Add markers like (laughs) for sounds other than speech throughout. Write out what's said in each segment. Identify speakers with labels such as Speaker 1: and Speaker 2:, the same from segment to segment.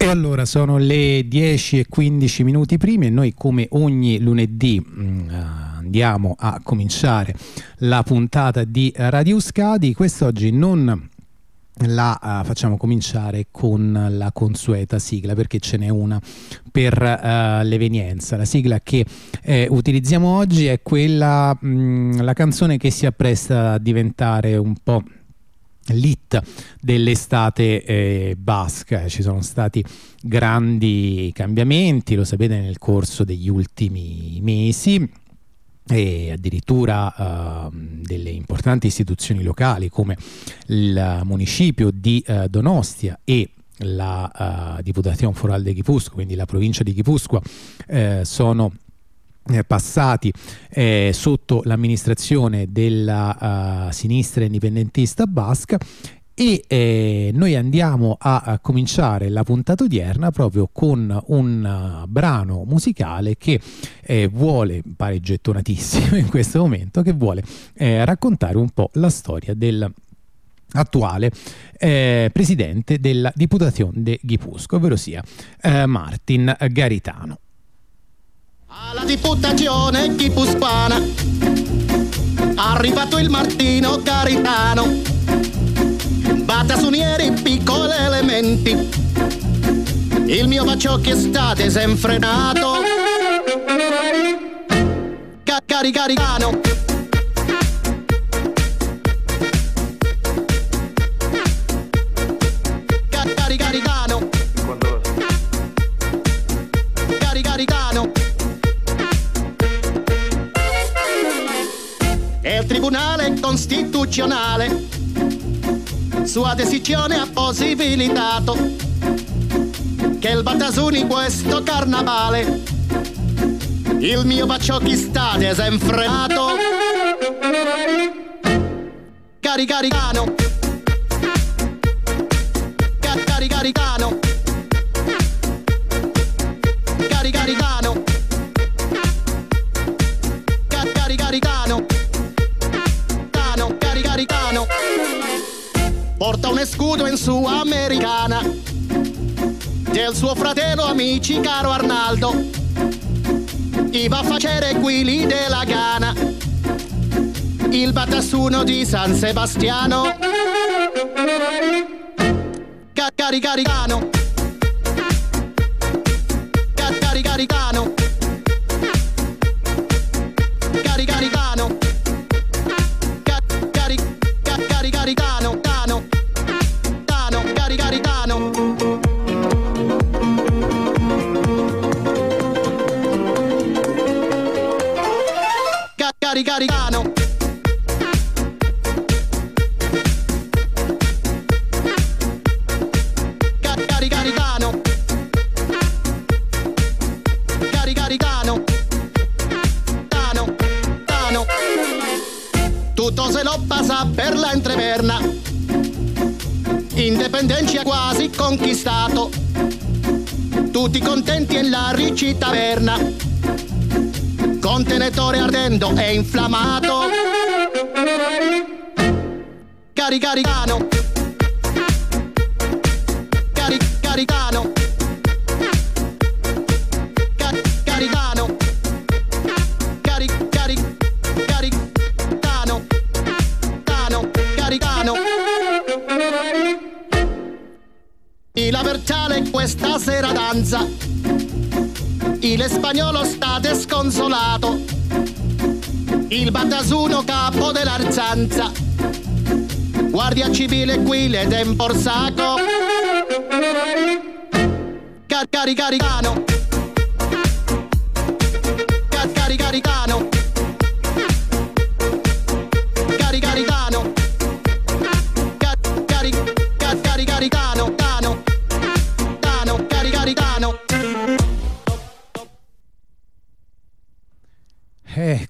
Speaker 1: E allora sono le 10 e 15 minuti primi e noi come ogni lunedì mm, andiamo a cominciare la puntata di Radio Scadi. Quest'oggi non la uh, facciamo cominciare con la consueta sigla perché ce n'è una per uh, l'evenienza. La sigla che eh, utilizziamo oggi è quella, mh, mm, la canzone che si appresta a diventare un po' l'hit dell'estate eh, basca. Ci sono stati grandi cambiamenti, lo sapete, nel corso degli ultimi mesi e addirittura uh, delle importanti istituzioni locali come il municipio di uh, Donostia e la uh, Diputazione Foral de Guipusco, quindi la provincia di Guipuscoa, eh, sono eh, passati eh, sotto l'amministrazione della uh, sinistra indipendentista basca e eh, noi andiamo a, a, cominciare la puntata odierna proprio con un uh, brano musicale che eh, vuole, pare gettonatissimo in questo momento, che vuole eh, raccontare un po' la storia del attuale eh, presidente della Diputazione de Ghipusco, ovvero sia eh, Martin Garitano.
Speaker 2: Alla diputazione ghipuscoana arrivato il Martino Garitano. Batasunieri piccoli elementi. Il mio baciocchi è stato desenfrenato. Caricano Tribunale Costituzionale. Sua decisione ha possibilitato che il Batasuni questo carnavale. Il mio bacio chi sta desenfrenato Caricaricano Caricaricano Caricaricano americana del suo fratello amici caro Arnaldo. I va a facere quelli della Gana il batassuno di San Sebastiano. Caricaricano Caricaricano contenitore ardendo e inflammato. Cari, caricano. Cari, caricano. Cari, cari, cari, caricano. E la vertale questa sera danza il spagnolo sta desconsolato. Il battasuno capo dell'arzanza. Guardia civile qui le tempor sacco. Car caricaricano. Car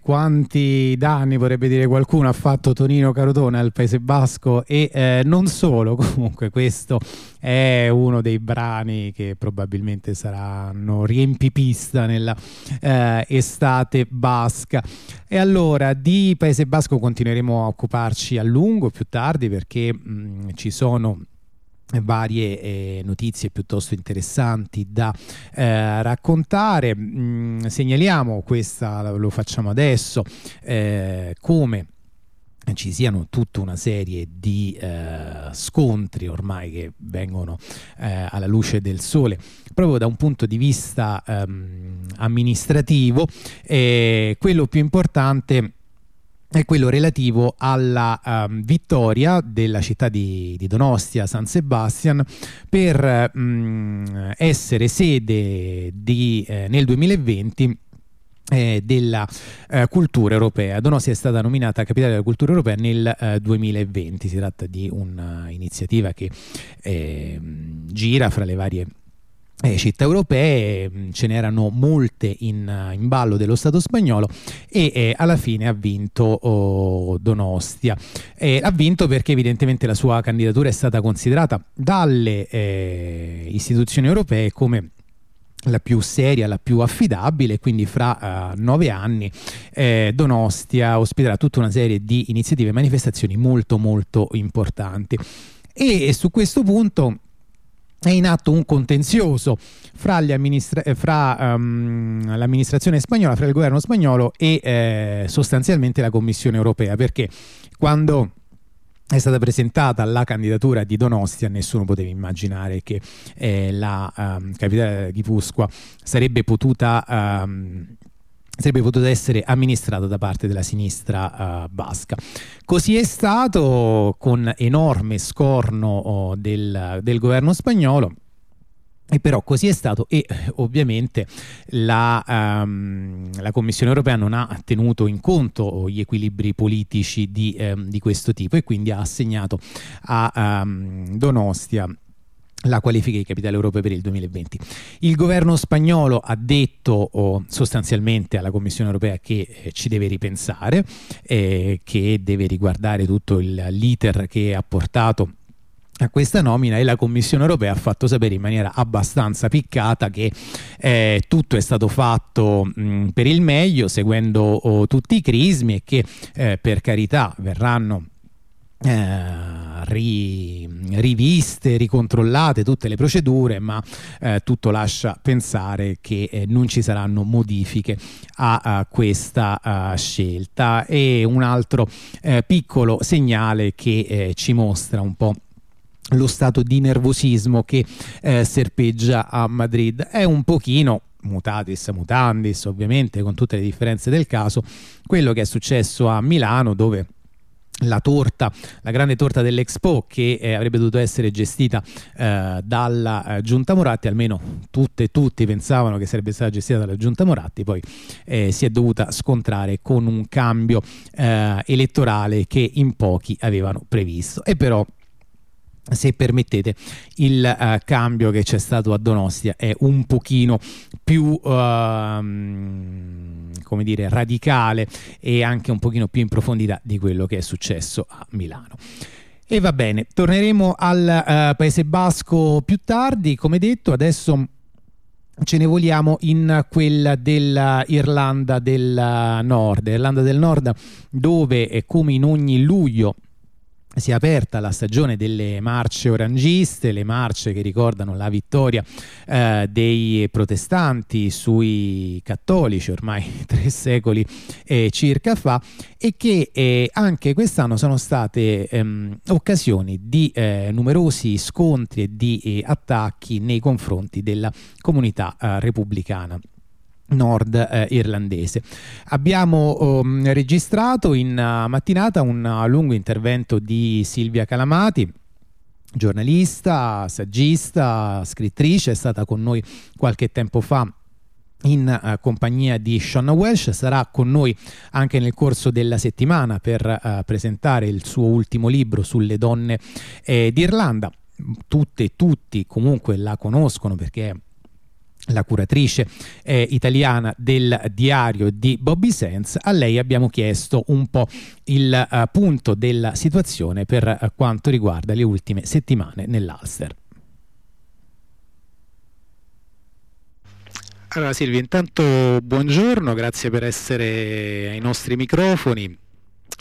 Speaker 1: quanti danni vorrebbe dire qualcuno ha fatto Tonino Carotone al Paese Basco e eh, non solo, (laughs) comunque questo è uno dei brani che probabilmente saranno riempipista nella eh, estate basca. E allora di Paese Basco continueremo a occuparci a lungo più tardi perché mh, ci sono varie eh, notizie piuttosto interessanti da eh, raccontare. Mm, segnaliamo questa, lo facciamo adesso, eh, come ci siano tutta una serie di eh, scontri ormai che vengono eh, alla luce del sole proprio da un punto di vista ehm, amministrativo eh, quello più importante è quello relativo alla um, vittoria della città di, di, Donostia, San Sebastian, per um, essere sede di, eh, nel 2020 eh, della eh, cultura europea. Donostia è stata nominata capitale della cultura europea nel eh, 2020. Si tratta di un'iniziativa che ehm, gira fra le varie eh, città europee, mm, ce n'erano molte in, in, ballo dello Stato spagnolo e eh, alla fine ha vinto oh, Donostia. Eh, ha vinto perché evidentemente la sua candidatura è stata considerata dalle eh, istituzioni europee come la più seria, la più affidabile, quindi fra uh, nove anni eh, Donostia ospiterà tutta una serie di iniziative e manifestazioni molto molto importanti. E su questo punto è in atto un contenzioso fra, amministra- eh, fra um, l'amministrazione spagnola, fra il governo spagnolo e eh, sostanzialmente la Commissione europea, perché quando è stata presentata la candidatura di Donostia, nessuno poteva immaginare che eh, la um, capitale di Pusqua sarebbe potuta um, sarebbe potuta essere amministrata da parte della sinistra uh, basca. Così è stato con enorme scorno oh, del, del governo spagnolo. E però così è stato e ovviamente la, um, la, Commissione europea non ha tenuto in conto gli equilibri politici di, um, di questo tipo e quindi ha assegnato a um, Donostia la qualifica di capitale europea per il 2020. Il governo spagnolo ha detto oh, sostanzialmente alla Commissione europea che eh, ci deve ripensare, eh, che deve riguardare tutto il, l'iter che ha portato a questa nomina e la Commissione europea ha fatto sapere in maniera abbastanza piccata che eh, tutto è stato fatto mh, per il meglio seguendo oh, tutti i crismi e che eh, per carità verranno eh, ri, riviste, ricontrollate tutte le procedure, ma eh, tutto lascia pensare che eh, non ci saranno modifiche a, a questa a scelta. E un altro eh, piccolo segnale che eh, ci mostra un po' lo stato di nervosismo che eh, serpeggia a Madrid è un pochino mutatis mutandis ovviamente con tutte le differenze del caso quello che è successo a Milano dove la torta, la grande torta dell'Expo che eh, avrebbe dovuto essere gestita eh, dalla eh, Giunta Moratti, almeno tutte e tutti pensavano che sarebbe stata gestita dalla Giunta Moratti, poi eh, si è dovuta scontrare con un cambio eh, elettorale che in pochi avevano previsto. E però se permettete, il uh, cambio che c'è stato a Donostia è un pochino più uh, come dire, radicale e anche un pochino più in profondità di quello che è successo a Milano. E va bene, torneremo al uh, Paese Basco più tardi, come detto, adesso ce ne voliamo in quella dell'Irlanda del Nord, Irlanda del Nord dove come in ogni luglio si è aperta la stagione delle marce orangiste, le marce che ricordano la vittoria eh, dei protestanti sui cattolici ormai (laughs) tre secoli eh, circa fa e che eh, anche quest'anno sono state ehm, occasioni di eh, numerosi scontri e di eh, attacchi nei confronti della comunità eh, repubblicana nord eh, irlandese. Abbiamo um, registrato in uh, mattinata un uh, lungo intervento di Silvia Calamati giornalista, saggista, scrittrice, è stata con noi qualche tempo fa in uh, compagnia di Sean Welsh, sarà con noi anche nel corso della settimana per uh, presentare il suo ultimo libro sulle donne eh, d'Irlanda. Tutte e tutti comunque la conoscono perché è la curatrice eh, italiana del diario di Bobby Sands, a lei abbiamo chiesto un po' il uh, punto della situazione per uh, quanto riguarda le ultime settimane nell'Ulster. Allora Silvia, intanto buongiorno, grazie per essere ai nostri microfoni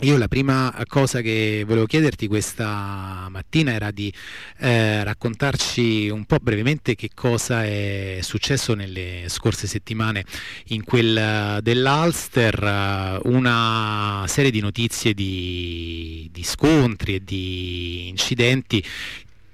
Speaker 1: io la prima cosa che volevo chiederti questa mattina era di eh, raccontarci un po' brevemente che cosa è successo nelle scorse settimane in quel dell'Alster, una serie di notizie di, di scontri e di incidenti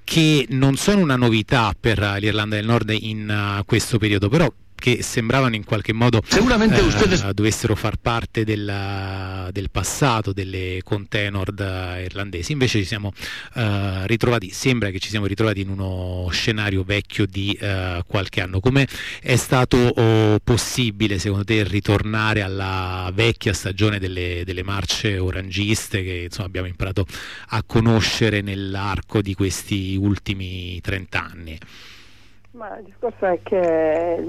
Speaker 1: che non sono una novità per l'Irlanda del Nord in uh, questo periodo, però che sembravano in qualche modo
Speaker 3: Seguramente eh, ustedes...
Speaker 1: dovessero far parte della, del passato delle contea nord irlandesi. Invece ci siamo eh, ritrovati, sembra che ci siamo ritrovati in uno scenario vecchio di eh, qualche anno. Come è stato oh, possibile secondo te ritornare alla vecchia stagione delle, delle marce orangiste che insomma, abbiamo imparato a conoscere nell'arco di questi ultimi 30 anni?
Speaker 4: Ma il discorso è che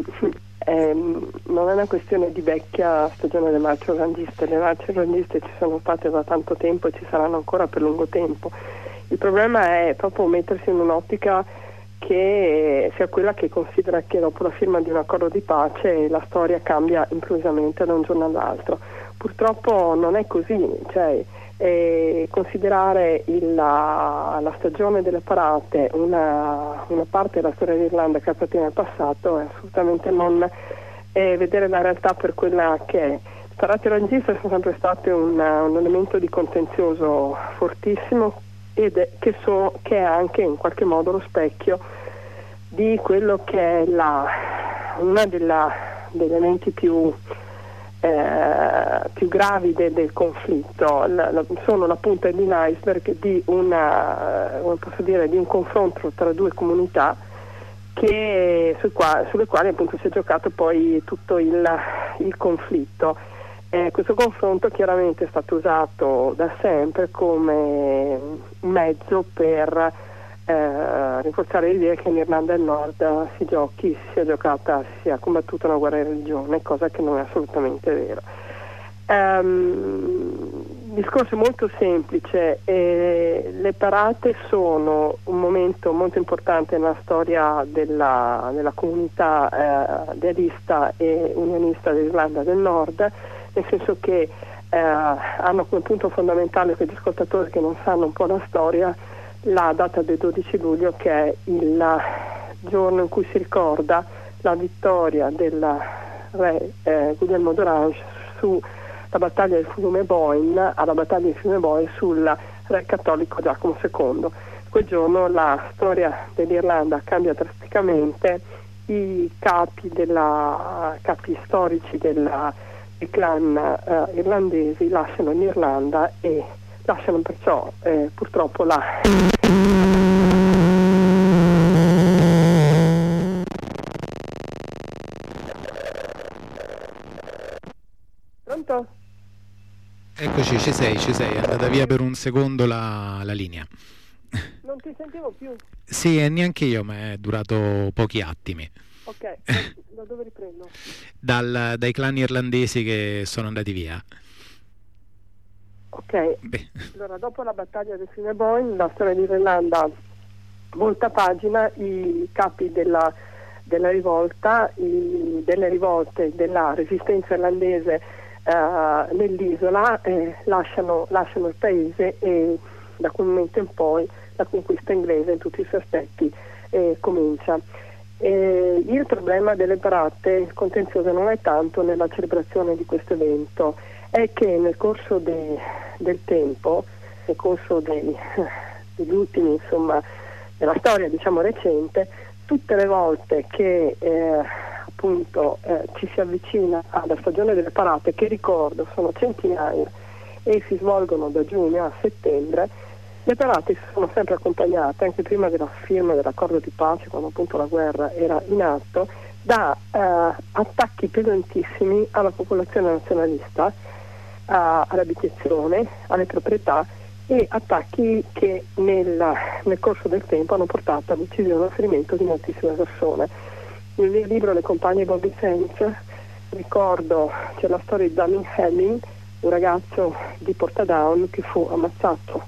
Speaker 4: eh, non è una questione di vecchia stagione delle marce orangiste, le marce orangiste ci sono state da tanto tempo e ci saranno ancora per lungo tempo. Il problema è proprio mettersi in un'ottica che sia quella che considera che dopo la firma di un accordo di pace la storia cambia improvvisamente da un giorno all'altro. Purtroppo non è così, cioè, e considerare il, la, la, stagione delle parate una, una, parte della storia d'Irlanda che appartiene al passato è assolutamente non è vedere la realtà per quella che è. Le parate rangiste sono sempre state un, un elemento di contenzioso fortissimo ed è, che, so, che, è anche in qualche modo lo specchio di quello che è uno degli elementi più eh, più gravi de, del conflitto, la, la, sono la punta di un iceberg di, una, eh, dire, di un confronto tra due comunità che, su qua, sulle quali appunto si è giocato poi tutto il, il conflitto. Eh, questo confronto chiaramente è stato usato da sempre come mezzo per eh, rinforzare l'idea che in Irlanda del Nord si giochi, si sia giocata, si sia combattuta una guerra di religione, cosa che non è assolutamente vero. Um, discorso molto semplice, eh, le parate sono un momento molto importante nella storia della, della comunità eh, dealista e unionista dell'Irlanda del Nord, nel senso che eh, hanno come punto fondamentale per gli ascoltatori che non sanno un po' la storia la data del 12 luglio che è il giorno in cui si ricorda la vittoria del re eh, Guglielmo d'Orange sulla battaglia del fiume Boyne, alla battaglia del fiume Boyne sul re cattolico Giacomo II. Quel giorno la storia dell'Irlanda cambia drasticamente, i capi, della, capi storici della, dei clan eh, irlandesi lasciano l'Irlanda e lasciano perciò eh, purtroppo la... Pronto?
Speaker 1: Eccoci, ci sei, ci sei, è andata via per un secondo la, la linea.
Speaker 4: Non ti sentivo più.
Speaker 1: Sì, e neanche io, ma è durato pochi attimi.
Speaker 4: Ok, (laughs) da dove riprendo?
Speaker 1: Dal, dai clan irlandesi che sono andati via.
Speaker 4: Ok, Beh. allora dopo la battaglia del fiume la storia di Irlanda, volta pagina, i capi della, della rivolta, i, delle rivolte della resistenza irlandese eh, nell'isola eh, lasciano, lasciano, il paese e da quel momento in poi la conquista inglese in tutti i suoi aspetti eh, comincia. il problema delle parate contenzioso non è tanto nella celebrazione di questo evento, è che nel corso de, del tempo, nel corso dei, (laughs) degli ultimi, insomma, della storia diciamo recente, tutte le volte che eh, appunto eh, ci si avvicina alla stagione delle parate, che ricordo sono centinaia e si svolgono da giugno a settembre, le parate sono sempre accompagnate, anche prima della firma dell'accordo di pace, quando appunto la guerra era in atto, da eh, attacchi pesantissimi alla popolazione nazionalista all'abitazione, alle proprietà e attacchi che nel, nel, corso del tempo hanno portato all'uccisione e al ferimento di moltissime persone. Nel mio libro Le compagne Bobby Sands ricordo c'è la storia di Damien Helling, un ragazzo di Portadown che fu ammazzato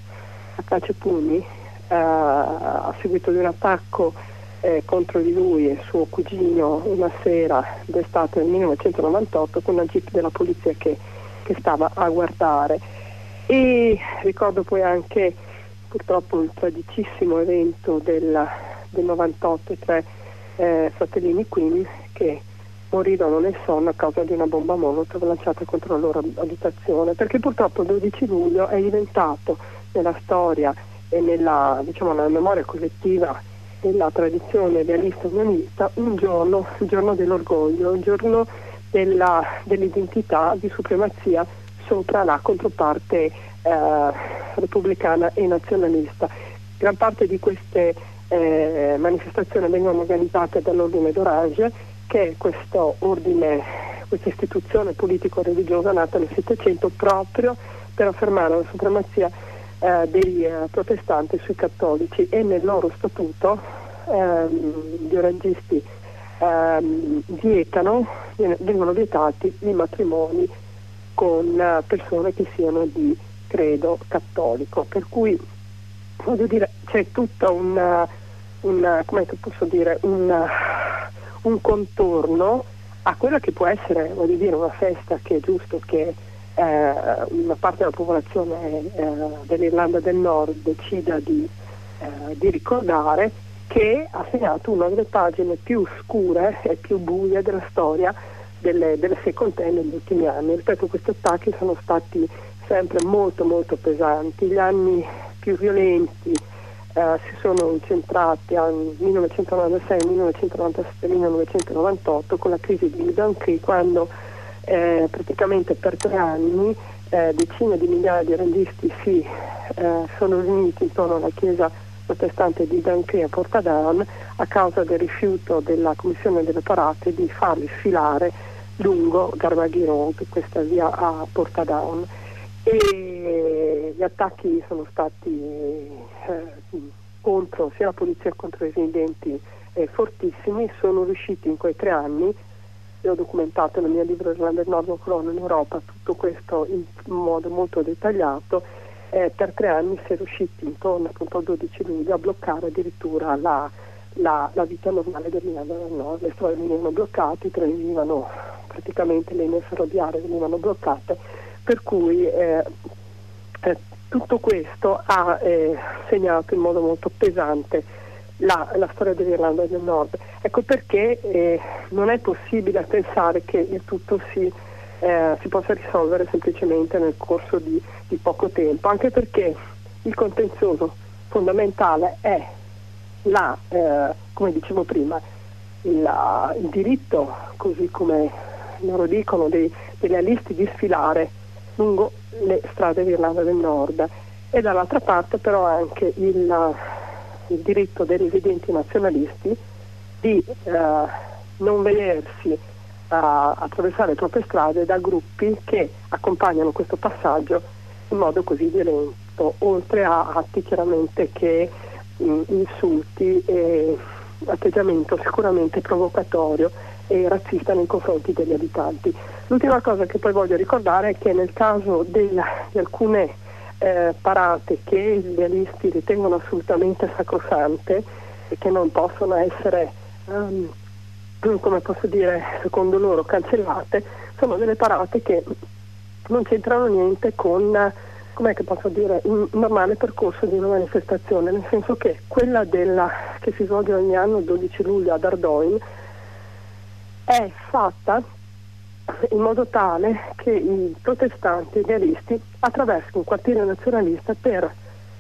Speaker 4: a calci e pugni eh, a seguito di un attacco eh, contro di lui e suo cugino una sera d'estate del 1998 con una jeep della polizia che che stava a guardare. E ricordo poi anche purtroppo il tragicissimo evento del, del 98, i tre eh, fratellini Queen che morirono nel sonno a causa di una bomba Molotov lanciata contro la loro abitazione, perché purtroppo il 12 luglio è diventato nella storia e nella, diciamo, nella memoria collettiva della tradizione realista unionista un giorno, il giorno dell'orgoglio, il giorno della, dell'identità di supremazia sopra la controparte eh, repubblicana e nazionalista. Gran parte di queste eh, manifestazioni vengono organizzate dall'Ordine d'Orange, che è questo ordine, questa istituzione politico-religiosa nata nel Settecento proprio per affermare la supremazia eh, dei eh, protestanti sui cattolici e nel loro statuto ehm, gli orangisti ehm, vietano, vengono vietati i matrimoni con eh, persone che siano di credo cattolico. Per cui voglio dire c'è tutta una, una dire, una, un contorno a quella che può essere dire, una festa che è giusto che eh, una parte della popolazione eh, dell'Irlanda del Nord decida di, eh, di ricordare che ha segnato una delle pagine più scure e più buie della storia delle, delle seconde negli ultimi anni. Ripeto, questi attacchi sono stati sempre molto molto pesanti, gli anni più violenti eh, si sono incentrati nel 1996, 1997, 1998 con la crisi di Dunkley quando eh, praticamente per tre anni eh, decine di migliaia di randisti si eh, sono riuniti intorno alla chiesa protestante di Dunkley a Portadown a causa del rifiuto della Commissione delle Parate di farli sfilare lungo Garbaghi Road, questa via a Portadown. E gli attacchi sono stati eh, contro sia la polizia contro i residenti eh, fortissimi, sono riusciti in quei tre anni, ho documentato nel mio libro Irlanda del Nord, colonno in Europa, tutto questo in modo molto dettagliato, eh, per tre anni si è riusciti intorno appunto al 12 luglio a bloccare addirittura la, la, la vita normale del Nord, le strade venivano bloccate, i treni venivano praticamente le linee ferroviarie venivano bloccate, per cui eh, eh, tutto questo ha eh, segnato in modo molto pesante la, la, storia dell'Irlanda del Nord. Ecco perché eh, non è possibile pensare che il tutto si, eh, si possa risolvere semplicemente nel corso di, di, poco tempo, anche perché il contenzioso fondamentale è la, eh, come dicevo prima, il, il, diritto, così come loro dicono, dei, degli alisti di sfilare lungo le strade d'Irlanda del Nord. E dall'altra parte però anche il, il diritto dei residenti nazionalisti di eh, non vedersi uh, attraversare proprie strade da gruppi che accompagnano questo passaggio in modo così violento, oltre a atti chiaramente che mh, insulti e atteggiamento sicuramente provocatorio e razzista nei confronti degli abitanti. L'ultima cosa che poi voglio ricordare è che nel caso del, di alcune eh, parate che i realisti ritengono assolutamente sacrosante e che non possono essere, um, come posso dire, secondo loro cancellate, sono delle parate che non c'entrano niente con com'è che posso dire, un normale percorso di una manifestazione, nel senso che quella della, che si svolge ogni anno il 12 luglio ad Ardoin è fatta in modo tale che i protestanti idealisti attraversino un quartiere nazionalista per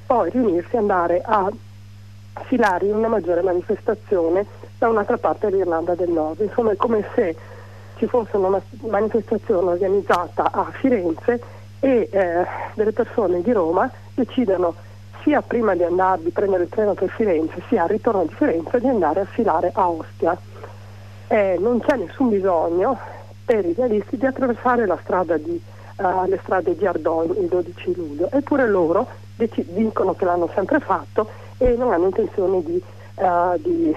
Speaker 4: poi riunirsi e andare a filare in una maggiore manifestazione da un'altra parte dell'Irlanda del Nord. Insomma è come se ci fosse una manifestazione organizzata a Firenze e eh, delle persone di Roma decidano sia prima di andare di prendere il treno per Firenze sia al ritorno di Firenze di andare a filare a Ostia. Eh, non c'è nessun bisogno per i realisti di attraversare strada di, uh, le strade di Ardon il 12 luglio, eppure loro dec- dicono che l'hanno sempre fatto e non hanno intenzione di, uh, di,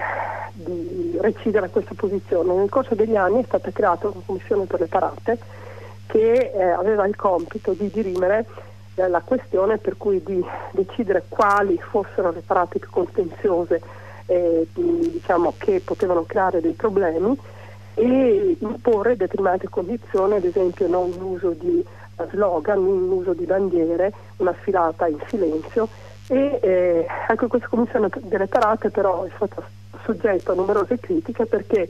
Speaker 4: di recidere questa posizione. Nel corso degli anni è stata creata una commissione per le parate che eh, aveva il compito di dirimere eh, la questione per cui di decidere quali fossero le parate più contenziose eh, diciamo, che potevano creare dei problemi e imporre determinate condizioni, ad esempio non l'uso di, uh, slogan, un uso di bandiere, una sfilata in silenzio e eh, anche questa commissione delle parate però è stata soggetta a numerose critiche perché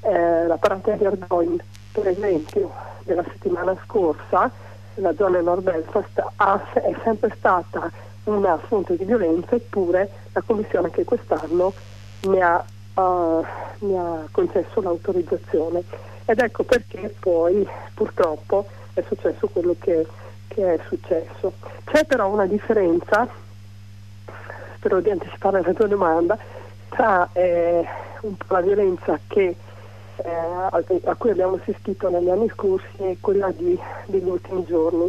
Speaker 4: eh, la parata di Ardoin, per esempio, della settimana scorsa, la zona nord Belfast è sempre stata una fonte di violenza, eppure la Commissione che quest'anno ne ha, uh, ne ha concesso l'autorizzazione. Ed ecco perché poi purtroppo è successo quello che, che è successo. C'è però una differenza, spero di anticipare la tua domanda, tra eh, la violenza che, eh, a cui abbiamo assistito negli anni scorsi e quella di, degli ultimi giorni.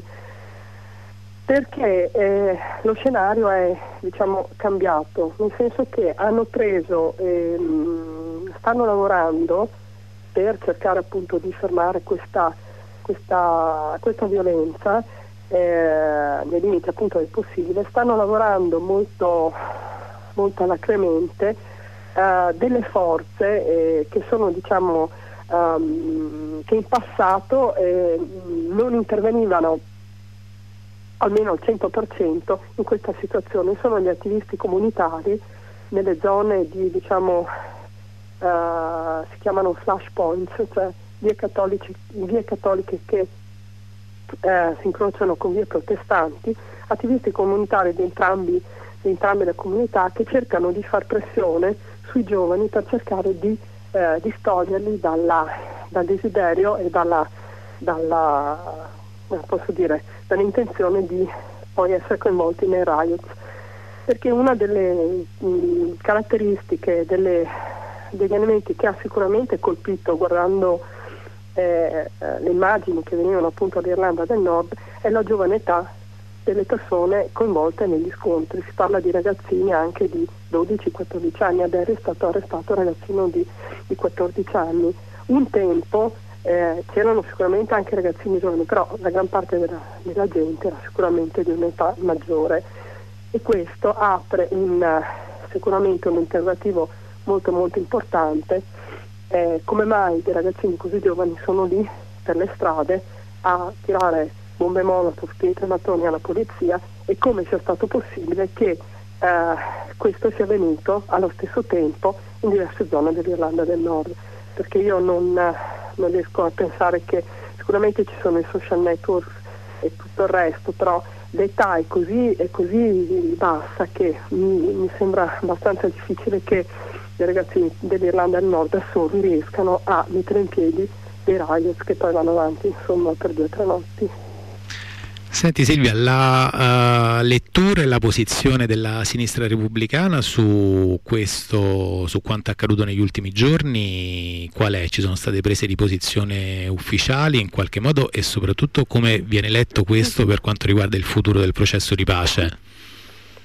Speaker 4: Perché eh, lo scenario è diciamo, cambiato, nel senso che hanno preso, ehm, stanno lavorando per cercare appunto di fermare questa, questa, questa violenza eh, nei limiti appunto del possibile, stanno lavorando molto, molto alacremente eh, delle forze eh, che sono diciamo um, che in passato eh, non intervenivano almeno al 100% in questa situazione. Sono gli attivisti comunitari nelle zone di, diciamo, uh, si chiamano flash points, cioè vie cattoliche che uh, si incrociano con vie protestanti, attivisti comunitari di, entrambi, di entrambe le comunità che cercano di far pressione sui giovani per cercare di uh, distoglierli dalla, dal desiderio e dalla, dalla dire, dall'intenzione di poi essere coinvolti nei riots. Perché una delle mh, mm, caratteristiche delle, degli elementi che ha sicuramente colpito guardando eh, eh, le immagini che venivano appunto dall'Irlanda del Nord è la giovane età delle persone coinvolte negli scontri. Si parla di ragazzini anche di 12-14 anni, adesso è stato arrestato un ragazzino di, di 14 anni. Un tempo eh, c'erano sicuramente anche ragazzini giovani, però la gran parte della, della gente era sicuramente di un'età maggiore e questo apre un, sicuramente un interrogativo molto molto importante eh, come mai dei ragazzini così giovani sono lì per le strade a tirare bombe molotov, pietre mattoni alla polizia? E come sia stato possibile che eh, questo sia avvenuto allo stesso tempo in diverse zone dell'Irlanda del Nord? Perché io non non riesco a pensare che sicuramente ci sono i social network e tutto il resto, però l'età è così, è così bassa che mi, mi, sembra abbastanza difficile che i ragazzi dell'Irlanda del Nord da soli riescano a mettere in piedi dei riots che poi vanno avanti insomma per due o tre notti.
Speaker 1: Senti Silvia, la uh, lettura e la posizione della sinistra repubblicana su questo, su quanto accaduto negli ultimi giorni, qual è? Ci sono state prese di posizione ufficiali in qualche modo e soprattutto come viene letto questo per quanto riguarda il futuro del processo di pace?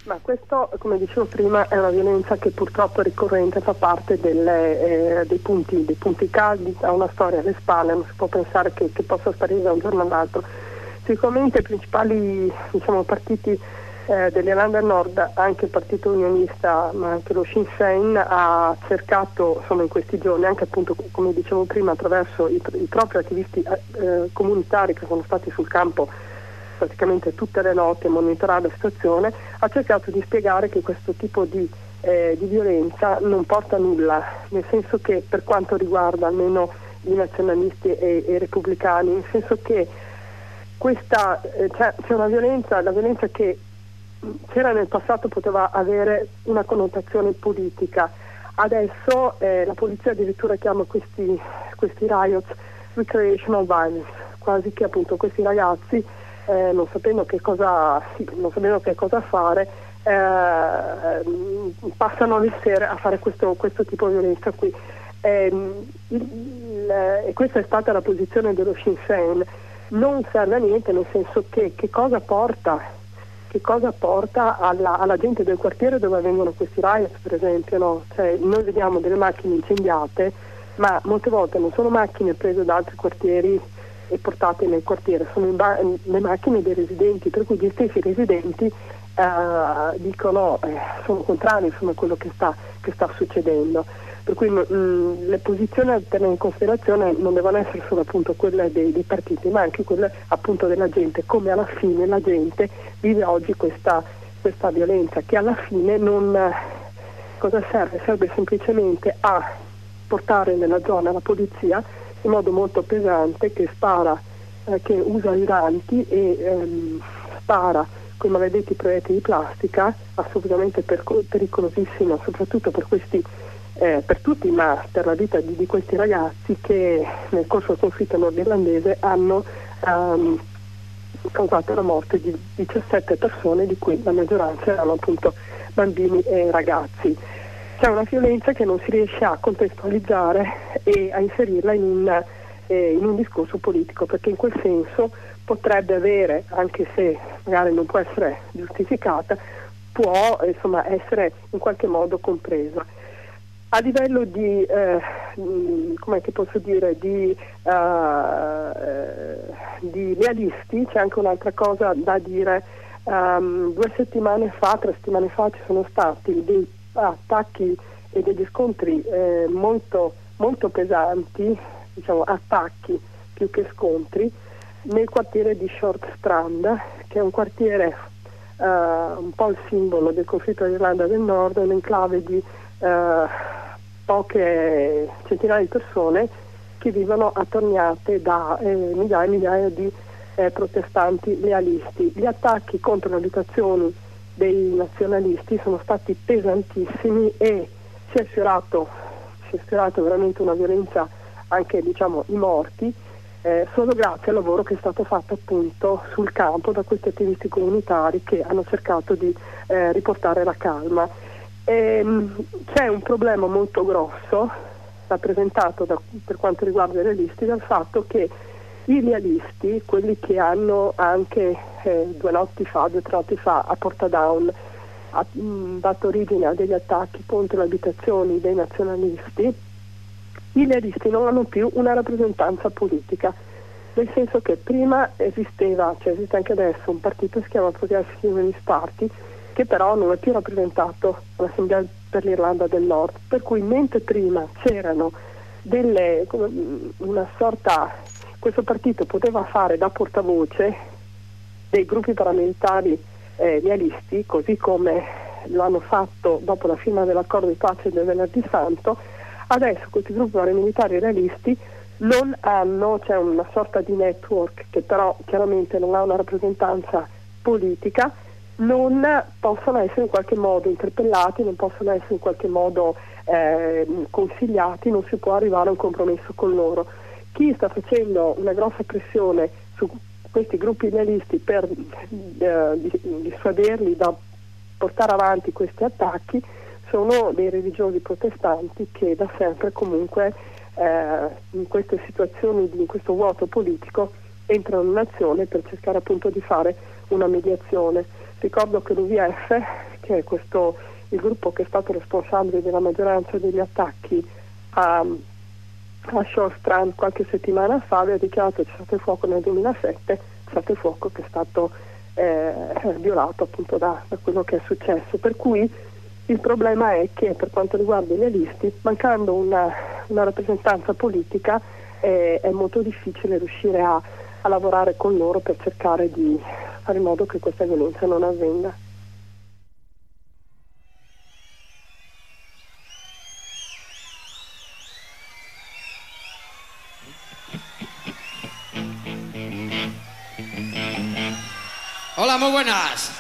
Speaker 4: Ma questo, come dicevo prima, è una violenza che purtroppo è ricorrente, fa parte delle, eh, dei, punti, dei punti caldi, ha una storia alle spalle, non si può pensare che, che possa sparire da un giorno all'altro. Sicuramente i principali diciamo, partiti eh, dell'Irlanda Nord, anche il Partito Unionista, ma anche lo Sinn Féin, ha cercato insomma, in questi giorni, anche appunto come dicevo prima, attraverso i, i propri attivisti eh, comunitari che sono stati sul campo praticamente tutte le notti a monitorare la situazione, ha cercato di spiegare che questo tipo di, eh, di violenza non porta a nulla, nel senso che per quanto riguarda almeno i nazionalisti e, i repubblicani, nel senso che questa, eh, c'è, c'è, una violenza, la violenza che c'era nel passato poteva avere una connotazione politica, adesso eh, la polizia addirittura chiama questi, questi riots recreational violence, quasi che appunto questi ragazzi eh, non, sapendo che cosa, non sapendo che cosa fare eh, passano le sere a fare questo, questo tipo di violenza qui. Ehm, e questa è stata la posizione dello Sinn Féin non serve a niente nel senso che che cosa porta, che cosa porta alla, alla, gente del quartiere dove avvengono questi riot per esempio, no? cioè, noi vediamo delle macchine incendiate ma molte volte non sono macchine prese da altri quartieri e portate nel quartiere, sono ba- le macchine dei residenti, per cui gli stessi residenti eh, dicono, eh, sono contrari a quello che sta, che sta succedendo. per cui mh, mm, le posizioni da tenere in considerazione non devono essere solo appunto quelle dei, dei, partiti, ma anche quelle appunto della gente, come alla fine la gente vive oggi questa, questa violenza, che alla fine non cosa serve? Serve semplicemente a portare nella zona la polizia in modo molto pesante che spara, eh, che usa i ranti e ehm, spara con i maledetti proiettili di plastica, assolutamente pericolosissimo, soprattutto per, questi, eh, per tutti, ma per la vita di, di, questi ragazzi che nel corso del conflitto nordirlandese hanno um, causato la morte di 17 persone, di cui la maggioranza erano appunto bambini e ragazzi. C'è una violenza che non si riesce a contestualizzare e a inserirla in un, eh, in un discorso politico, perché in quel senso potrebbe avere, anche se magari non può essere giustificata, può insomma, essere in qualche modo compresa. A livello di, eh, posso dire, di, uh, di, lealisti c'è anche un'altra cosa da dire. Um, due settimane fa, tre settimane fa ci sono stati dei attacchi e degli scontri eh, molto, molto pesanti, diciamo attacchi più che scontri, nel quartiere di Short Strand, che è un quartiere uh, un po' il simbolo del conflitto dell'Irlanda del Nord, un'enclave di uh, poche centinaia di persone che vivono attorniate da eh, migliaia e migliaia di eh, protestanti lealisti. Gli attacchi contro le abitazioni dei nazionalisti sono stati pesantissimi e si è sfiorato, si è sfiorato veramente una violenza anche diciamo, i morti eh, solo grazie al lavoro che è stato fatto appunto sul campo da questi attivisti comunitari che hanno cercato di eh, riportare la calma. E, ehm, c'è un problema molto grosso rappresentato da, per quanto riguarda i realisti dal fatto che i realisti, quelli che hanno anche eh, due notti fa, due tre notti fa a Portadown ha mh, dato origine a degli attacchi contro le abitazioni dei nazionalisti, i lealisti non hanno più una rappresentanza politica, nel senso che prima esisteva, cioè esiste anche adesso, un partito che si chiama Progressive Unionist Party, che però non è più rappresentato all'Assemblea per l'Irlanda del Nord, per cui mentre prima c'erano delle, una sorta, questo partito poteva fare da portavoce dei gruppi paramilitari eh, realisti, così come lo hanno fatto dopo la firma dell'accordo di pace del venerdì santo, Adesso questi gruppi paramilitari realisti non hanno, c'è una sorta di network che però chiaramente non ha una rappresentanza politica, non possono essere in qualche modo interpellati, non possono essere in qualche modo eh, consigliati, non si può arrivare a un compromesso con loro. Chi sta facendo una grossa pressione su questi gruppi realisti per eh, dissuaderli da portare avanti questi attacchi sono dei religiosi protestanti che da sempre comunque eh, in queste situazioni, in questo vuoto politico, entrano in azione per cercare appunto di fare una mediazione. Ricordo che l'UVF, che è questo, il gruppo che è stato responsabile della maggioranza degli attacchi a, Shore Strand qualche settimana fa, aveva dichiarato stato il fuoco nel 2007, c'è stato il fuoco che è stato eh, violato appunto da, da quello che è successo. Per cui il problema è che per quanto riguarda i realisti, mancando una, una rappresentanza politica, eh, è molto difficile riuscire a, a lavorare con loro per cercare di fare in modo che questa violenza non avvenga.
Speaker 3: Buenas.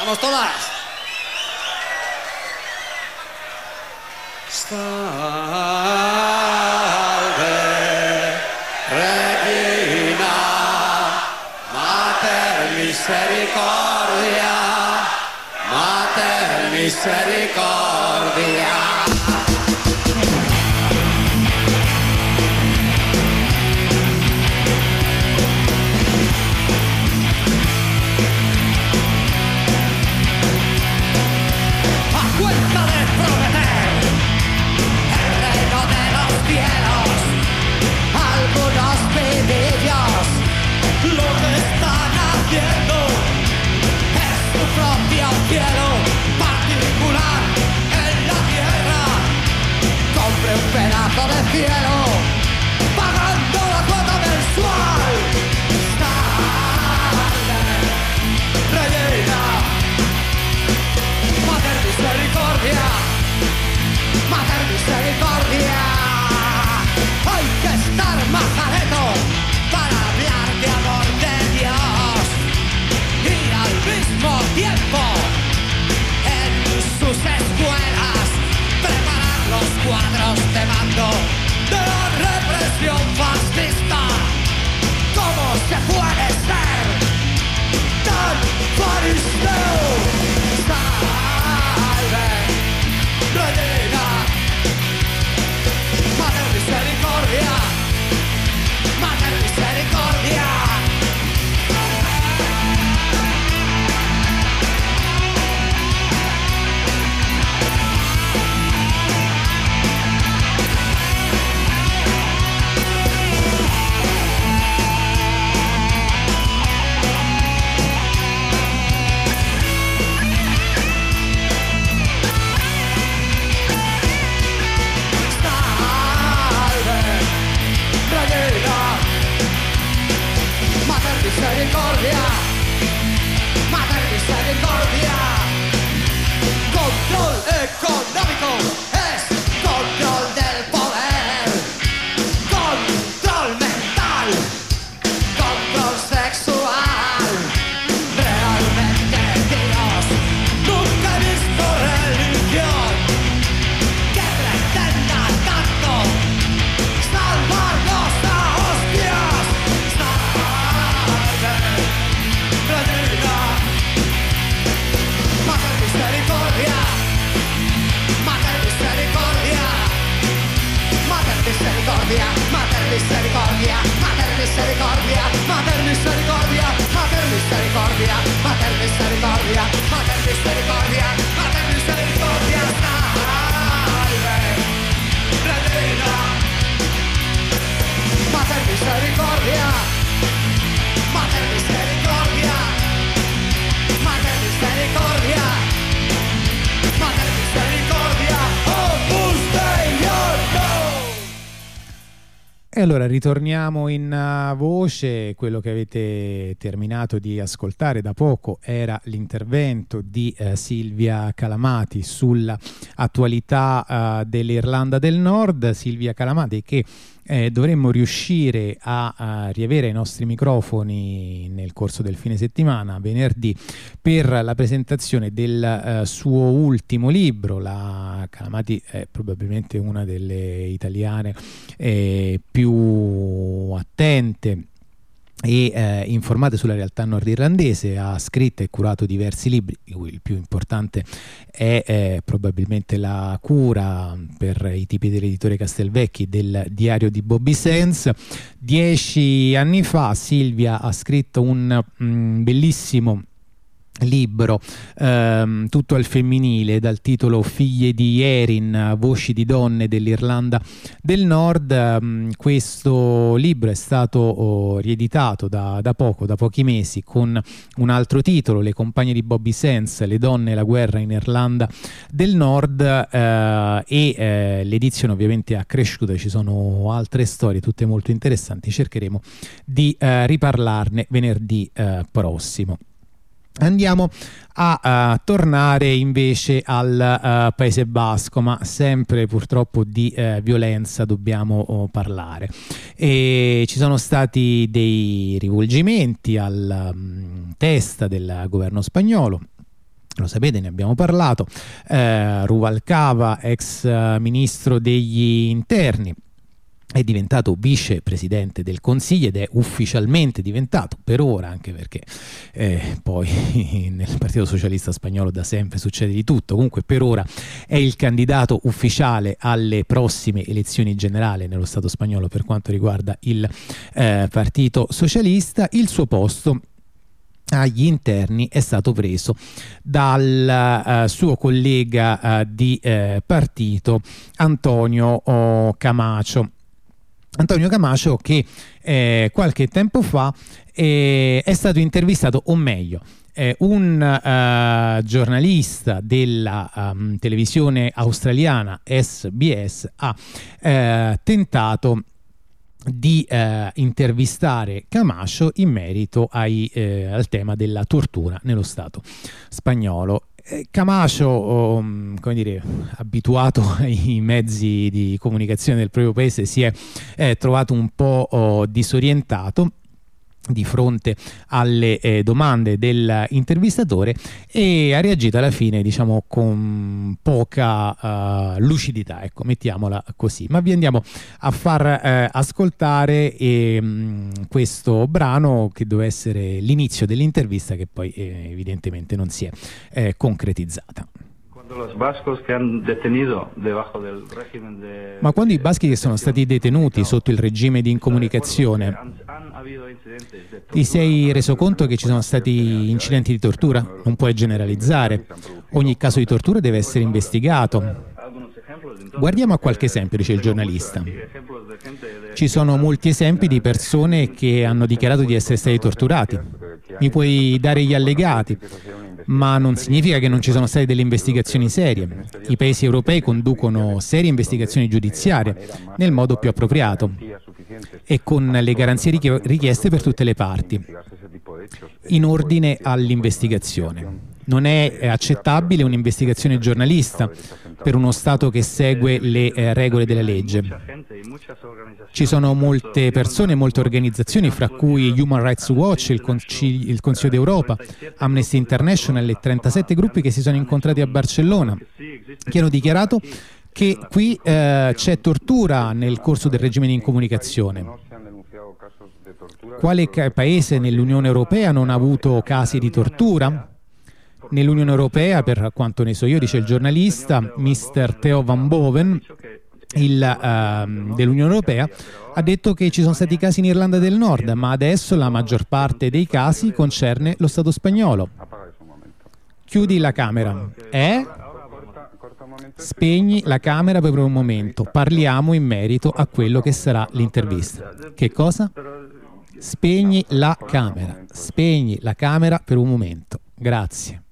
Speaker 3: Vamos todas. Salve, Regina, Mater Misericordia, Mater Misericordia. long.
Speaker 1: misericordia, Mater misericordia, Mater misericordia, E allora ritorniamo in uh, voce, quello che avete terminato di ascoltare da poco era l'intervento di eh, Silvia Calamati sull'attualità eh, uh, dell'Irlanda del Nord, Silvia Calamati che eh, dovremmo riuscire a, a, riavere i nostri microfoni nel corso del fine settimana, venerdì, per la presentazione del eh, suo ultimo libro. La Calamati è probabilmente una delle italiane eh, più attente e eh, informate sulla realtà nordirlandese, ha scritto e curato diversi libri, il più importante è eh, probabilmente la cura per i tipi dell'editore Castelvecchi del diario di Bobby Sands. Dieci anni fa Silvia ha scritto un mm, bellissimo libro ehm, tutto al femminile dal titolo Figlie di Erin, voci di donne dell'Irlanda del Nord. Um, questo libro è stato oh, rieditato da, da, poco, da pochi mesi, con un altro titolo, Le compagne di Bobby Sands, Le donne e la guerra in Irlanda del Nord eh, e eh, l'edizione ovviamente è cresciuta, ci sono altre storie tutte molto interessanti, cercheremo di eh, riparlarne venerdì eh, prossimo. Andiamo a uh, tornare invece al uh, Paese Basco, ma sempre purtroppo di uh, violenza dobbiamo oh, parlare. E ci sono stati dei rivolgimenti alla um, testa del governo spagnolo, lo sapete, ne abbiamo parlato, eh, Ruvalcava, ex ministro degli interni, è diventato vicepresidente del Consiglio ed è ufficialmente diventato per ora, anche perché eh, poi (laughs) nel Partito Socialista Spagnolo da sempre succede di tutto, comunque per ora è il candidato ufficiale alle prossime elezioni generali nello Stato spagnolo per quanto riguarda il eh, Partito Socialista, il suo posto agli interni è stato preso dal uh, suo collega uh, di uh, partito Antonio oh, Camacho Antonio Camacho che eh, qualche tempo fa eh, è stato intervistato, o meglio, eh, un uh, giornalista della um, televisione australiana SBS ha uh, tentato di uh, intervistare Camacho in merito ai, al tema della tortura nello Stato spagnolo. eh, Camacho, um, come dire, abituato (laughs) ai mezzi di comunicazione del proprio paese, si è eh, trovato un po' oh, disorientato di fronte alle eh, domande dell'intervistatore e ha reagito alla fine diciamo con poca uh, lucidità ecco mettiamola così. Ma vi andiamo a far eh, ascoltare eh, questo brano che doveva essere l'inizio dell'intervista che poi eh, evidentemente non si è eh, concretizzata. Ma quando i baschi che sono stati detenuti sotto il regime di incomunicazione, ti sei reso conto che ci sono stati incidenti di tortura? Non puoi generalizzare. Ogni caso di tortura deve essere investigato. Guardiamo a qualche esempio, dice il giornalista. Ci sono molti esempi di persone che hanno dichiarato di essere stati torturati. Mi puoi dare gli allegati? ma non significa che non ci sono state delle investigazioni serie. I paesi europei conducono serie investigazioni giudiziarie nel modo più appropriato e con le garanzie richieste per tutte le parti, in ordine all'investigazione. Non è accettabile un'investigazione giornalista per uno Stato che segue le eh, regole della legge. Ci sono molte persone, molte organizzazioni, fra cui Human Rights Watch, il, Consiglio, il Consiglio d'Europa, Amnesty International e 37 gruppi che si sono incontrati a Barcellona, che hanno dichiarato che qui eh, c'è tortura nel corso del regime di incomunicazione. Quale paese nell'Unione Europea non ha avuto casi di tortura? Nell'Unione Europea, per quanto ne so io, dice il giornalista, Mr. Theo Van Boven, il, uh, dell'Unione Europea ha detto che ci sono stati casi in Irlanda del Nord, ma adesso la maggior parte dei casi concerne lo Stato spagnolo. Chiudi la camera. Eh? Spegni la camera per un momento. Parliamo in merito a quello che sarà l'intervista. Che cosa? Spegni la camera. Spegni la camera per un momento. Grazie.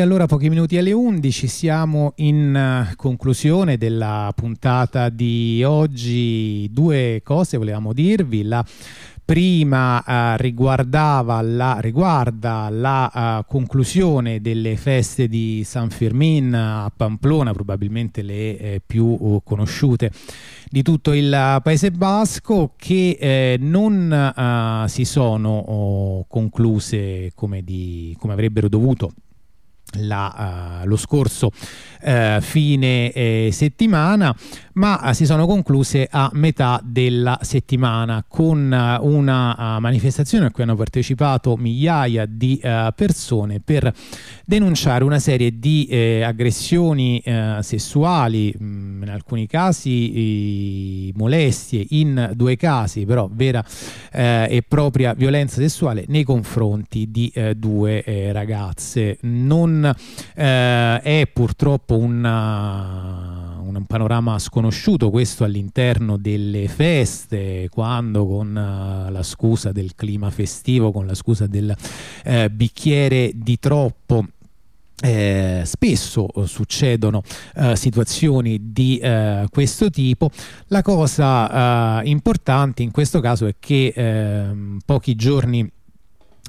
Speaker 1: E allora pochi minuti alle 11 siamo in uh, conclusione della puntata di oggi. Due cose volevamo dirvi. La prima uh, riguardava la, riguarda la uh, conclusione delle feste di San Fermin a Pamplona, probabilmente le eh, più uh, conosciute di tutto il Paese Basco, che eh, non si sono oh, concluse come, di, come avrebbero dovuto la, uh, lo scorso uh, fine eh, settimana, ma uh, si sono concluse a metà della settimana con una manifestazione a cui hanno partecipato migliaia di persone per denunciare una serie di eh, aggressioni sessuali, mm, in alcuni casi molestie, in due casi però vera e propria violenza sessuale nei confronti di due ragazze. Non eh, è purtroppo una, un panorama sconosciuto questo all'interno delle feste, quando con uh, la scusa del clima festivo, con la scusa del uh, bicchiere di troppo, eh, spesso succedono eh, situazioni di eh, questo tipo. La cosa importante in questo caso è che ehm, pochi giorni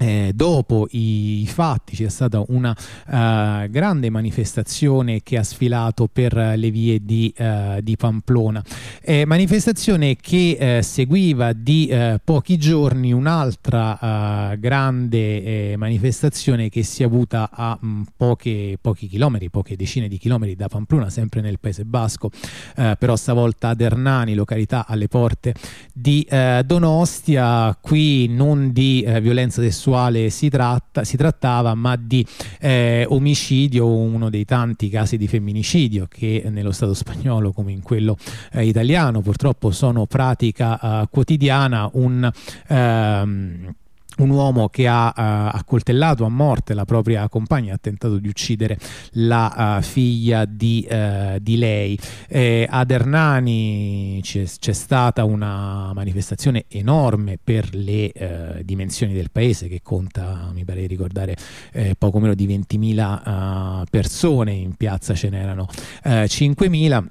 Speaker 1: eh, dopo i, fatti c'è stata una uh, grande manifestazione che ha sfilato per le vie di, uh, di Pamplona, eh, manifestazione che eh, seguiva di eh, pochi giorni un'altra grande manifestazione che si è avuta a mh, mm, poche, pochi chilometri, poche decine di chilometri da Pamplona, sempre nel Paese Basco, però stavolta ad Ernani, località alle porte di Donostia, qui non di violenza sessuale sessuale si, tratta, si trattava, ma di eh, omicidio, uno dei tanti casi di femminicidio che nello Stato spagnolo come in quello eh, italiano purtroppo sono pratica eh, quotidiana. Un, ehm, un uomo che ha uh, accoltellato a morte la propria compagna, ha tentato di uccidere la uh, figlia di, uh, di lei. Eh, ad Ernani c'è, stata una manifestazione enorme per le dimensioni del paese che conta, mi pare di ricordare, eh, poco meno di 20.000 persone, in piazza ce n'erano 5.000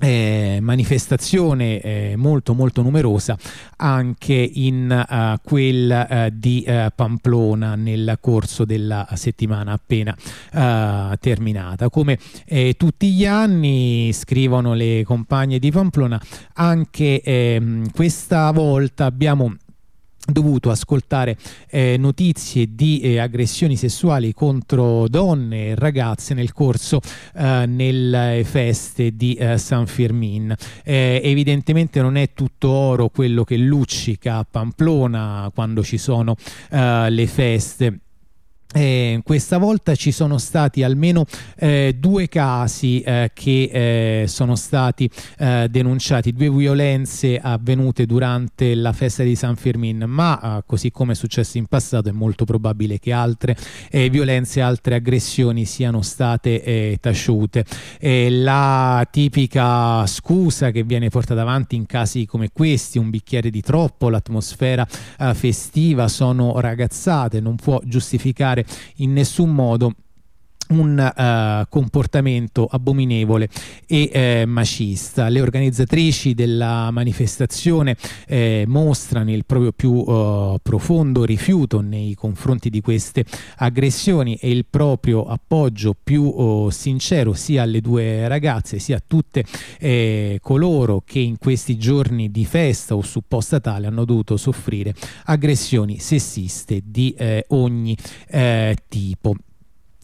Speaker 1: eh, manifestazione eh, molto molto numerosa anche in uh, quel uh, di uh, Pamplona nel corso della settimana appena terminata. Come eh, tutti gli anni scrivono le compagne di Pamplona anche ehm, questa volta abbiamo dovuto ascoltare eh, notizie di eh, aggressioni sessuali contro donne e ragazze nel corso eh, nelle feste di eh, San Firmin. Eh, evidentemente non è tutto oro quello che luccica a Pamplona quando ci sono eh, le feste eh, questa volta ci sono stati almeno eh, due casi eh, che eh, sono stati eh, denunciati, due violenze avvenute durante la festa di San Fermin, ma eh, così come è successo in passato è molto probabile che altre violenze, altre aggressioni siano state taciute. la tipica scusa che viene portata avanti in casi come questi, un bicchiere di troppo, l'atmosfera festiva, sono ragazzate, non può giustificare in nessun modo un uh, comportamento abominevole e eh, macista. Le organizzatrici della manifestazione eh, mostrano il proprio più uh, profondo rifiuto nei confronti di queste aggressioni e il proprio appoggio più uh, sincero sia alle due ragazze sia a tutte eh, coloro che in questi giorni di festa o supposta tale hanno dovuto soffrire aggressioni sessiste di eh, ogni tipo.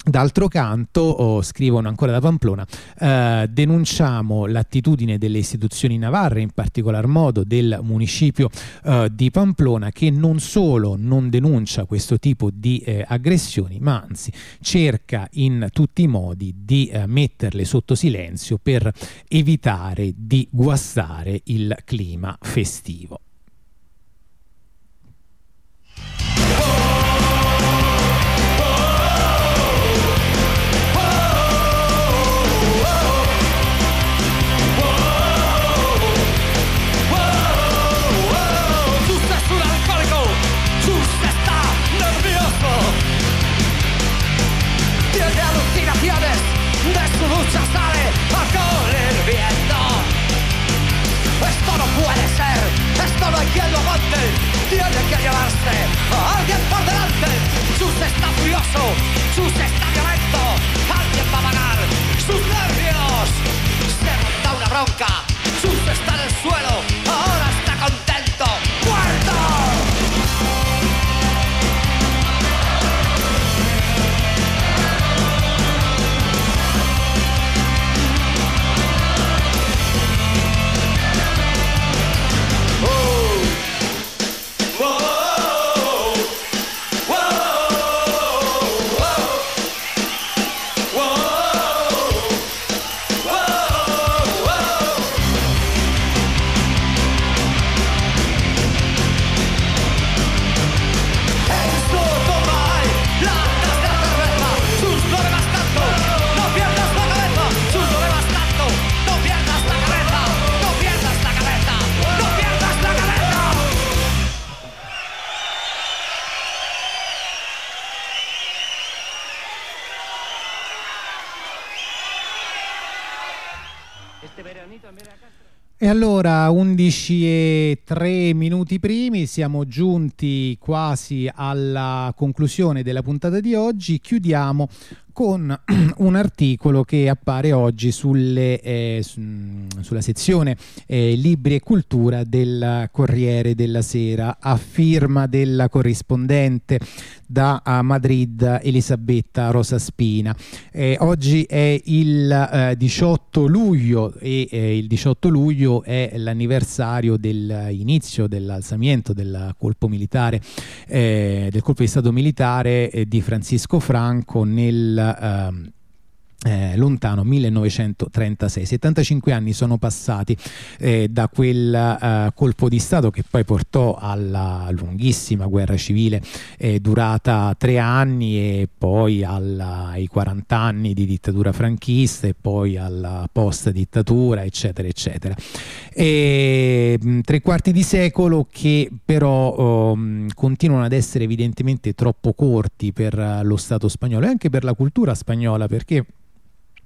Speaker 1: D'altro canto, oh, scrivono ancora da Pamplona, eh, denunciamo l'attitudine delle istituzioni navarre, in particolar modo del municipio eh, di Pamplona, che non solo non denuncia questo tipo di eh, aggressioni, ma anzi cerca in tutti i modi di eh, metterle sotto silenzio per evitare di guastare il clima festivo. Allora 11 e 3 minuti primi, siamo giunti quasi alla conclusione della puntata di oggi, chiudiamo con (clears throat) un articolo che appare oggi sulle, eh, su- sulla sezione eh, Libri e Cultura del Corriere della Sera a firma della corrispondente da Madrid Elisabetta Rosaspina. Eh, oggi è il eh, 18 luglio e eh, il 18 luglio è l'anniversario dell'inizio dell'alzamento del colpo militare eh, del colpo di stato militare eh, di Francisco Franco nel ehm, eh, lontano 1936 75 anni sono passati eh, da quel eh, colpo di stato che poi portò alla lunghissima guerra civile eh, durata tre anni e poi alla- ai 40 anni di dittatura franchista e poi alla post dittatura eccetera eccetera e, mh, tre quarti di secolo che però um, continuano ad essere evidentemente troppo corti per eh, lo Stato spagnolo e anche per la cultura spagnola perché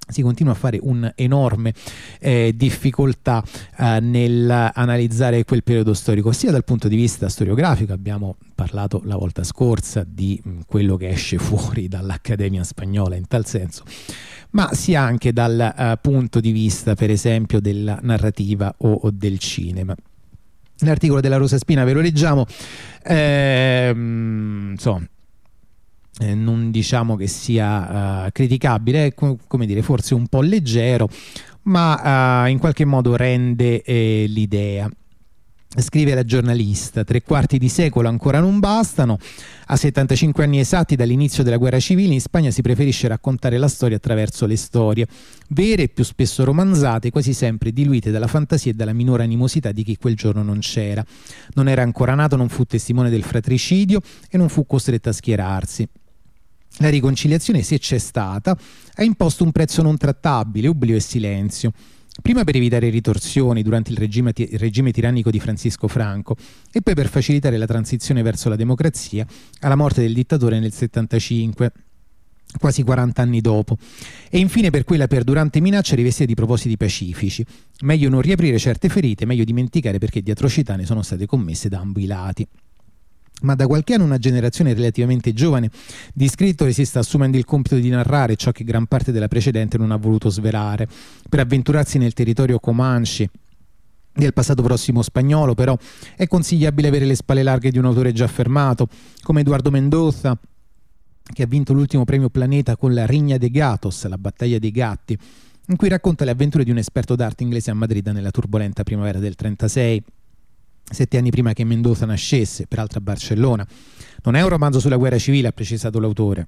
Speaker 1: si continua a fare un'enorme eh, difficoltà eh, nell'analizzare quel periodo storico, sia dal punto di vista storiografico, abbiamo parlato la volta scorsa di mh, quello che esce fuori (laughs) dall'Accademia spagnola in tal senso, ma sia anche dal eh, punto di vista, per esempio, della narrativa o, o del cinema. L'articolo della Rosa Spina ve lo leggiamo, ehm, insomma, eh, non diciamo che sia eh, criticabile, è co- come dire, forse un po' leggero, ma eh, in qualche modo rende eh, l'idea. Scrive la giornalista, tre quarti di secolo ancora non bastano, a 75 anni esatti dall'inizio della guerra civile in Spagna si preferisce raccontare la storia attraverso le storie, vere e più spesso romanzate, quasi sempre diluite dalla fantasia e dalla minore animosità di chi quel giorno non c'era. Non era ancora nato, non fu testimone del fratricidio e non fu costretto a schierarsi. La riconciliazione, se c'è stata, ha imposto un prezzo non trattabile, oblio e silenzio. Prima per evitare ritorsioni durante il regime, il regime tirannico di Francisco Franco e poi per facilitare la transizione verso la democrazia alla morte del dittatore nel 75 quasi 40 anni dopo, e infine per quella perdurante minaccia rivestita di propositi pacifici. Meglio non riaprire certe ferite, meglio dimenticare perché di atrocità ne sono state commesse da ambo i lati ma da qualche anno una generazione relativamente giovane di scrittori si sta assumendo il compito di narrare ciò che gran parte della precedente non ha voluto svelare. Per avventurarsi nel territorio Comanche del passato prossimo spagnolo, però, è consigliabile avere le spalle larghe di un autore già affermato, come Eduardo Mendoza, che ha vinto l'ultimo premio Planeta con la Rigna de Gatos, la battaglia dei gatti, in cui racconta le avventure di un esperto d'arte inglese a Madrid nella turbolenta primavera del 36 sette anni prima che Mendoza nascesse, peraltro a Barcellona. Non è un romanzo sulla guerra civile, ha precisato l'autore,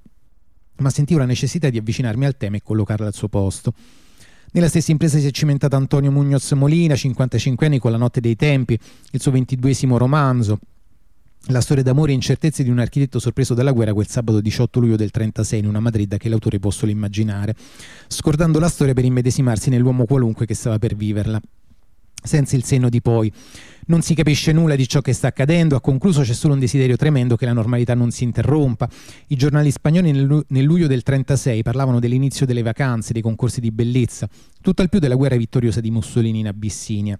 Speaker 1: ma sentivo la necessità di avvicinarmi al tema e collocarlo al suo posto. Nella stessa impresa si è cimentato Antonio Muñoz Molina, 55 anni, con La notte dei tempi, il suo ventiduesimo romanzo. La storia d'amore e incertezze di un architetto sorpreso dalla guerra quel sabato 18 luglio del 36 in una Madrid che l'autore può solo immaginare, scordando la storia per immedesimarsi nell'uomo qualunque che stava per viverla senza il senno di poi. Non si capisce nulla di ciò che sta accadendo, a concluso c'è solo un desiderio tremendo che la normalità non si interrompa. I giornali spagnoli nel, lu- nel luglio del 36 parlavano dell'inizio delle vacanze, dei concorsi di bellezza, tutt'al più della guerra vittoriosa di Mussolini in Abissinia.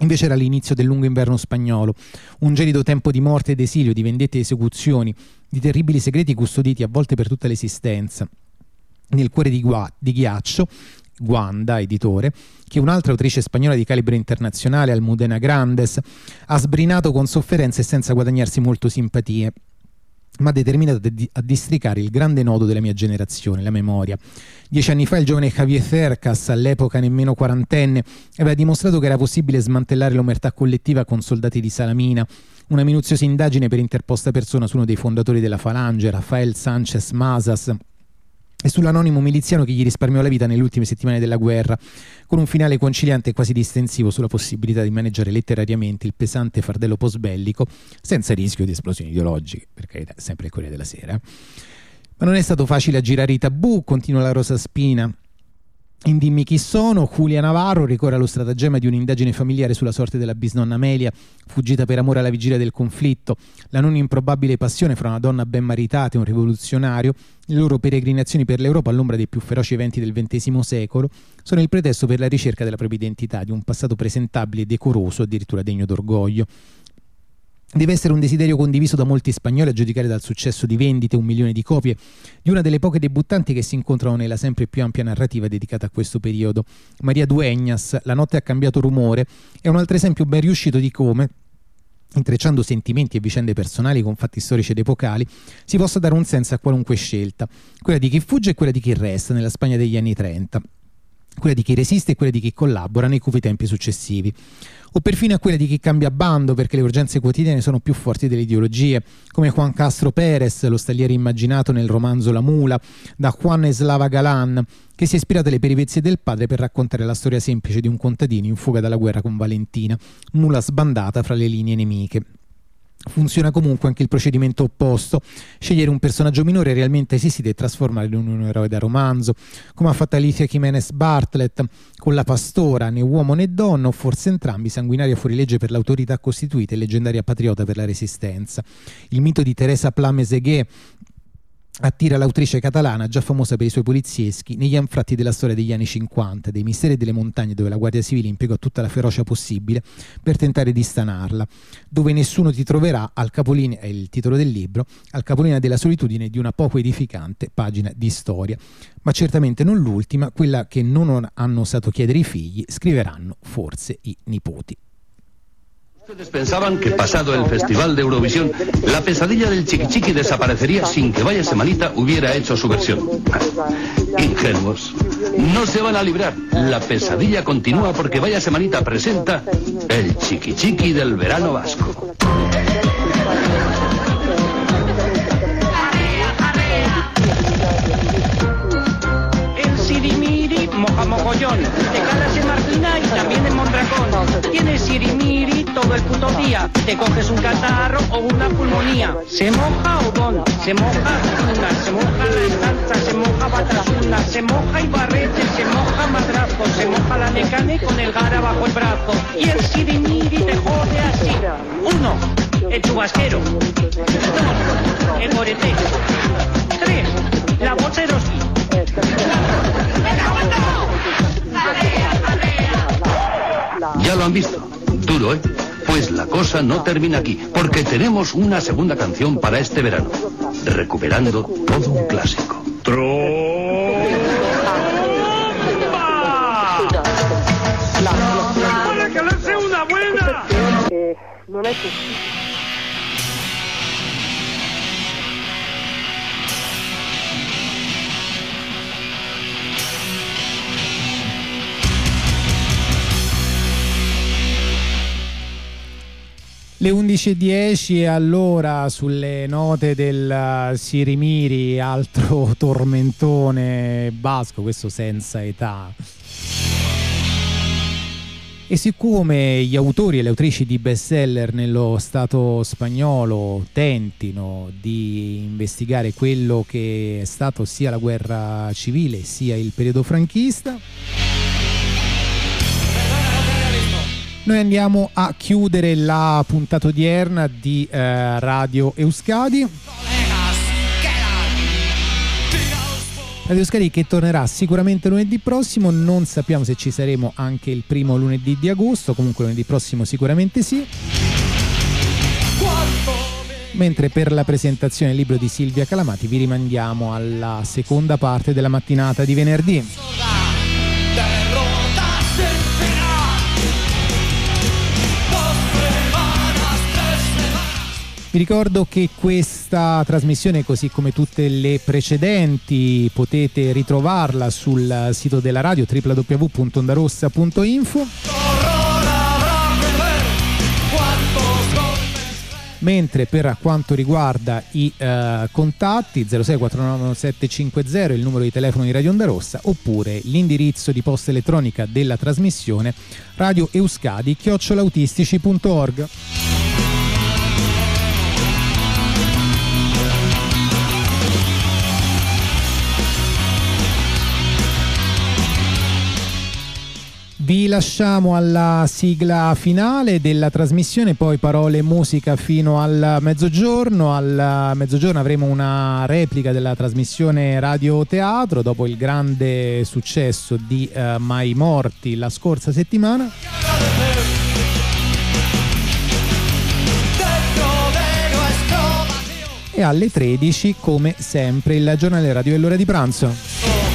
Speaker 1: Invece era l'inizio del lungo inverno spagnolo, un gelido tempo di morte ed esilio, di vendette e esecuzioni, di terribili segreti custoditi a volte per tutta l'esistenza. Nel cuore di, gua- di ghiaccio Guanda, editore, che un'altra autrice spagnola di calibro internazionale, Almudena Grandes, ha sbrinato con sofferenza e senza guadagnarsi molto simpatie ma determinato a districare il grande nodo della mia generazione, la memoria. Dieci anni fa il giovane Javier Cercas, all'epoca nemmeno quarantenne, aveva dimostrato che era possibile smantellare l'omertà collettiva con soldati di Salamina, una minuziosa indagine per interposta persona su uno dei fondatori della Falange, Rafael Sanchez Masas, e sull'anonimo miliziano che gli risparmiò la vita nelle ultime settimane della guerra, con un finale conciliante e quasi distensivo sulla possibilità di maneggiare letterariamente il pesante fardello post-bellico senza rischio di esplosioni ideologiche, per carità, sempre il Corriere della Sera. Ma non è stato facile aggirare i tabù, continua la Rosa Spina, in Dimmi chi sono, Julia Navarro ricorre allo stratagemma di un'indagine familiare sulla sorte della bisnonna Amelia, fuggita per amore alla vigilia del conflitto, la non improbabile passione fra una donna ben maritata e un rivoluzionario, le loro peregrinazioni per l'Europa all'ombra dei più feroci eventi del XX secolo, sono il pretesto per la ricerca della propria identità, di un passato presentabile decoroso, addirittura degno d'orgoglio. Deve essere un desiderio condiviso da molti spagnoli a giudicare dal successo di vendite, un milione di copie, di una delle poche debuttanti che si incontrano nella sempre più ampia narrativa dedicata a questo periodo. Maria Dueñas, La notte ha cambiato rumore, è un altro esempio ben riuscito di come, intrecciando sentimenti e vicende personali con fatti storici ed epocali, si possa dare un senso a qualunque scelta, quella di chi fugge e quella di chi resta nella Spagna degli anni 30 quella di chi resiste e quella di chi collabora nei cupi tempi successivi o perfino a quella di chi cambia bando perché le urgenze quotidiane sono più forti delle ideologie, come Juan Castro Pérez, lo stagliere immaginato nel romanzo La Mula, da Juan Eslava Galan, che si è ispirato alle peripezie del padre per raccontare la storia semplice di un contadino in fuga dalla guerra con Valentina, mula sbandata fra le linee nemiche. Funziona comunque anche il procedimento opposto, scegliere un personaggio minore realmente esistito e trasformarlo in un eroe da romanzo, come ha fatto Alicia Jimenez Bartlett con La Pastora, né uomo né donna, o forse entrambi, sanguinaria fuorilegge per l'autorità costituita e leggendaria patriota per la resistenza. Il mito di Teresa Plameseguet attira l'autrice catalana, già famosa per i suoi polizieschi, negli anfratti della storia degli anni 50, dei misteri delle montagne dove la Guardia Civile impiegò tutta la ferocia possibile per tentare di stanarla, dove nessuno ti troverà, al capolinea, è il titolo del libro, al capolinea della solitudine di una poco edificante pagina di storia. Ma certamente non l'ultima, quella che non hanno osato chiedere i figli, scriveranno forse i nipoti.
Speaker 5: Ustedes pensaban que pasado el Festival de Eurovisión, la pesadilla del Chiqui Chiqui desaparecería sin que Vaya Semanita hubiera hecho su versión. Ingenuos. No se van a librar. La pesadilla continúa porque Vaya Semanita presenta el Chiqui Chiqui del verano vasco.
Speaker 6: Mogollón, te calas en Martina y también en Mondragón. Tienes sirimiri todo el puto día, te coges un catarro o una pulmonía. Se moja Odón, se moja una, se moja la estanza, se moja Batasuna, se moja Ibarrete, se moja Madrazo, se moja la Necane con el gara bajo el brazo. Y el sirimiri te jode así. Uno, el chubasquero. Dos, el morete. Tres, la bolsa
Speaker 5: han visto. Duro, ¿eh? Pues la cosa no termina aquí, porque tenemos una segunda canción para este verano, recuperando todo un clásico.
Speaker 6: ¡Para que lance una buena!
Speaker 4: Eh, non
Speaker 1: Le 11.10 e allora sulle note del Sirimiri, altro (laughs) tormentone basco, questo senza età. E siccome gli autori e le autrici di bestseller nello Stato spagnolo tentino di investigare quello che è stato sia la guerra civile sia il periodo franchista, Noi andiamo a chiudere la puntata odierna di eh, Radio Euskadi. Radio Euskadi che tornerà sicuramente lunedì prossimo, non sappiamo se ci saremo anche il primo lunedì di agosto, comunque lunedì prossimo sicuramente sì. Mentre per la presentazione del libro di Silvia Calamati vi rimandiamo alla seconda parte della mattinata di venerdì. Vi ricordo che questa trasmissione, così come tutte le precedenti, potete ritrovarla sul sito della radio www.ondarossa.info. mentre per quanto riguarda i eh, contatti 06491750 il numero di telefono di Radio Onda Rossa oppure l'indirizzo di posta elettronica della trasmissione radio Vi lasciamo alla sigla finale della trasmissione, poi parole e musica fino al mezzogiorno. Al mezzogiorno avremo una replica della trasmissione Radio Teatro dopo il grande successo di uh, Mai Morti la scorsa settimana. E alle 13, come sempre, il giornale radio e l'ora di pranzo.